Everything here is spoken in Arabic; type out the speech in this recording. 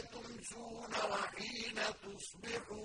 تُمْسُونَ وَحِينَ تُصْبِحُونَ